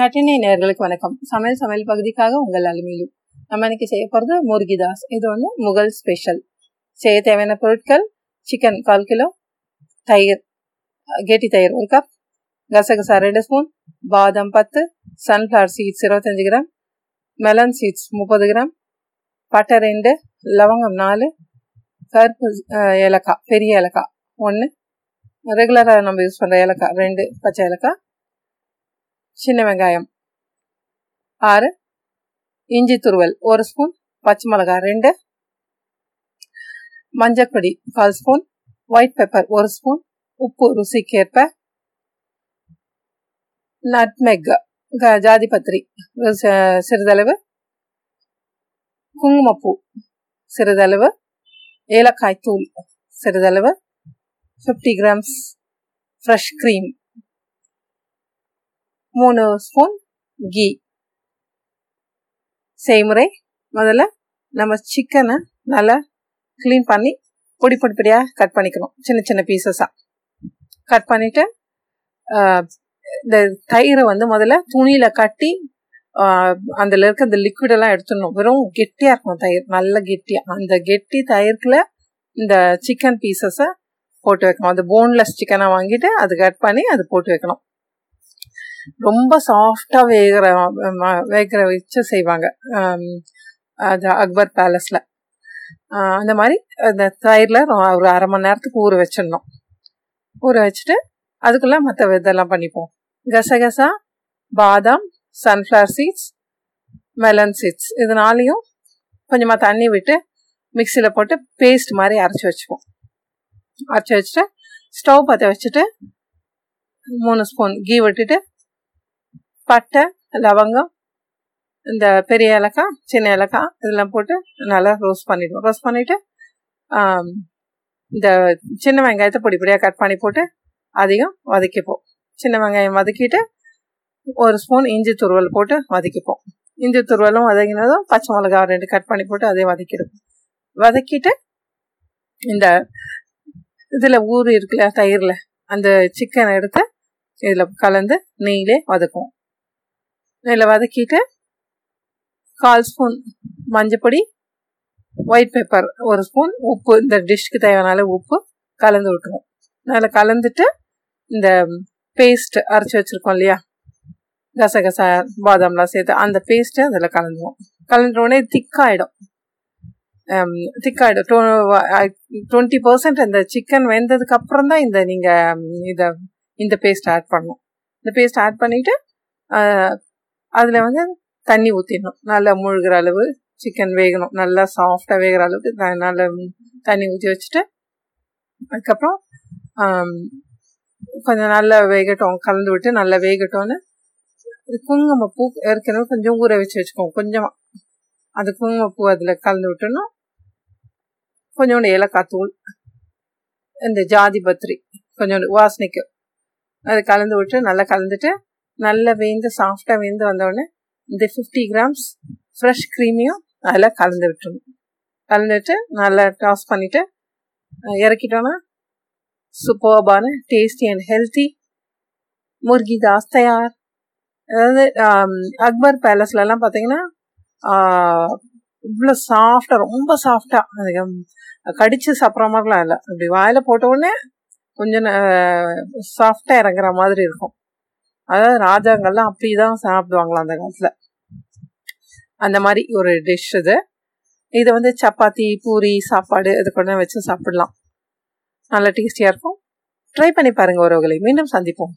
நட்டினை நேர்களுக்கு வணக்கம். சமையல் சமையல் பகுதிக்காக உங்கள் அலுமையிலும் நம்ம இன்னைக்கு செய்ய போகிறது முருகிதாஸ். இது வந்து முகல் ஸ்பெஷல் செய்ய தேவையான பொருட்கள் சிக்கன் கால் கிலோ தயிர் கெட்டி தயிர் ஒரு கப் கசகசா ரெண்டு ஸ்பூன் பாதாம் பத்து சன்ஃப்ளவர் சீட்ஸ் இருபத்தஞ்சி கிராம் மெலன் சீட்ஸ் முப்பது கிராம் பட்டை ரெண்டு லவங்கம் நாலு கருப்பு ஏலக்காய் பெரிய ஏலக்காய் ஒன்று ரெகுலராக நம்ம யூஸ் பண்ணுற ஏலக்காய் ரெண்டு பச்சை ஏலக்காய் சின்ன வெங்காயம். ஆறு. இஞ்சி துருவல் ஒரு ஸ்பூன். பச்சை மிளகாய் ரெண்டு. மஞ்சப்பொடி கால் ஸ்பூன். ஒயிட் பெப்பர் ஒரு ஸ்பூன். உப்பு ருசிக்கேற்ப. நட்மெக் ஜாதி பத்திரி சிறிதளவு. குங்குமப்பூ சிறிதளவு. ஏலக்காய் தூள் சிறிதளவு. ஃபிஃப்டி கிராம்ஸ் ஃப்ரெஷ் க்ரீம் மூணு ஸ்பூன் கீ. செய்முறை. முதல்ல நம்ம சிக்கனை நல்லா க்ளீன் பண்ணி பொடி பொடி பொடியாக கட் பண்ணிக்கணும். சின்ன சின்ன பீசஸாக கட் பண்ணிவிட்டு இந்த தயிரை வந்து முதல்ல துணியில் கட்டி அதில் இருக்க இந்த லிக்விடெல்லாம் எடுத்துடணும். வெறும் கெட்டியாக இருக்கும் தயிர். நல்ல கெட்டியாக அந்த கெட்டி தயிர்க்குள்ள இந்த சிக்கன் பீசஸை போட்டு வைக்கணும். அந்த போன்லெஸ் சிக்கனை வாங்கிட்டு அது கட் பண்ணி அது போட்டு வைக்கணும். ரொம்ப சாஃப்டா வேகிற வேகிற வச்சு செய்வாங்க. அது அக்பர் பேலஸ்ல அந்த மாதிரி அந்த தயிரில் ஒரு அரை மணி நேரத்துக்கு ஊற வச்சிடணும். ஊற வச்சுட்டு அதுக்குள்ளே மற்ற இதெல்லாம் பண்ணிப்போம். கசகசா பாதாம் சன்ஃப்ளவர் சீட்ஸ் மெலன் சீட்ஸ் இதனாலையும் கொஞ்சமாக தண்ணி விட்டு மிக்சியில் போட்டு பேஸ்ட் மாதிரி அரைச்சி வச்சுப்போம். அரைச்சி வச்சுட்டு ஸ்டவ் பற்ற வச்சுட்டு மூணு ஸ்பூன் கீ விட்டுட்டு பட்டை லவங்கம் இந்த பெரிய ஏலக்காய் சின்ன ஏலக்காய் இதெல்லாம் போட்டு நல்லா ரோஸ்ட் பண்ணிவிடுவோம் ரோஸ்ட் பண்ணிவிட்டு இந்த சின்ன வெங்காயத்தை பொடி பொடியாக கட் பண்ணி போட்டு அதையும் வதக்கிப்போம். சின்ன வெங்காயம் வதக்கிட்டு ஒரு ஸ்பூன் இஞ்சி துருவல் போட்டு வதக்கிப்போம். இஞ்சி துருவலும் வதக்கினதும் பச்சை மிளகா ரெண்டு கட் பண்ணி போட்டு அதையும் வதக்கிடுவோம். வதக்கிட்டு இந்த இதில் ஊர் இருக்குல்ல தயிரில் அந்த சிக்கனை எடுத்து இதில் கலந்து நெய்யிலே வதக்குவோம். இதில் வதக்கிட்டு கால் ஸ்பூன் மஞ்சப்பொடி ஒயிட் பெப்பர் ஒரு ஸ்பூன் உப்பு. இந்த டிஷ்க்கு தேவையான உப்பு கலந்து விட்டுருவோம் அதில் கலந்துட்டு இந்த பேஸ்ட் அரைச்சி வச்சுருக்கோம் இல்லையா? கசகசா பாதாம்லாம் சேர்த்து அந்த பேஸ்ட்டு அதில் கலந்துவோம் கலந்துட்டோடனே திக்காயிடும். திக்காயிடும். டுவெண்ட்டி பர்சன்ட் அந்த சிக்கன் வெந்ததுக்கு அப்புறம் தான் இந்த நீங்கள் இதை இந்த பேஸ்ட் ஆட் பண்ணும் இந்த பேஸ்ட் ஆட் பண்ணிவிட்டு அதில் வந்து தண்ணி ஊற்றிடணும் நல்லா முழுகிற அளவு சிக்கன் வேகணும். நல்லா சாஃப்டாக வேகிற அளவுக்கு நல்லா தண்ணி ஊற்றி வச்சுட்டு அதுக்கப்புறம் கொஞ்சம் நல்லா வேகட்டும். கலந்து விட்டு நல்லா வேகட்டோன்னு குங்குமப்பூ ஏற்கனவே கொஞ்சம் ஊற வச்சு வச்சுக்கோங்க கொஞ்சமாக அந்த குங்குமப்பூ அதில் கலந்து விட்டணும் கொஞ்சோண்டு ஏலக்காய் தூள் இந்த ஜாதி பத்திரி கொஞ்சோண்டு வாசனைக்கு. அது கலந்து விட்டு நல்லா கலந்துட்டு நல்லா வேந்து சாஃப்டாக வேந்து வந்தோடனே இந்த ஃபிஃப்டி கிராம்ஸ் ஃப்ரெஷ் க்ரீமையும் அதில் கலந்து விட்டுருணும் கலந்துட்டு நல்லா டாஸ் பண்ணிவிட்டு இறக்கிட்டோன்னா சூப்பர்பான டேஸ்டி அண்ட் ஹெல்த்தி முர்கி தாஸ் தயார். அதாவது அக்பர் பேலஸ்லலாம் பார்த்தீங்கன்னா இவ்வளோ சாஃப்டாக ரொம்ப சாஃப்டாக அது கடித்து சாப்பிட்ற மாதிரிலாம் இல்லை. அப்படி வாயில் போட்ட உடனே கொஞ்சம் சாஃப்டாக இறங்குற மாதிரி இருக்கும். அதாவது ராஜாங்கள்லாம் அப்படி தான் சாப்பிடுவாங்களாம் அந்த காலத்தில். அந்த மாதிரி ஒரு டிஷ் இது. இதை வந்து சப்பாத்தி பூரி சாப்பாடு இது கூட வச்சு சாப்பிடலாம். நல்லா டேஸ்டியாக இருக்கும். ட்ரை பண்ணி பாருங்கள் உறவுகளை. மீண்டும் சந்திப்போம்.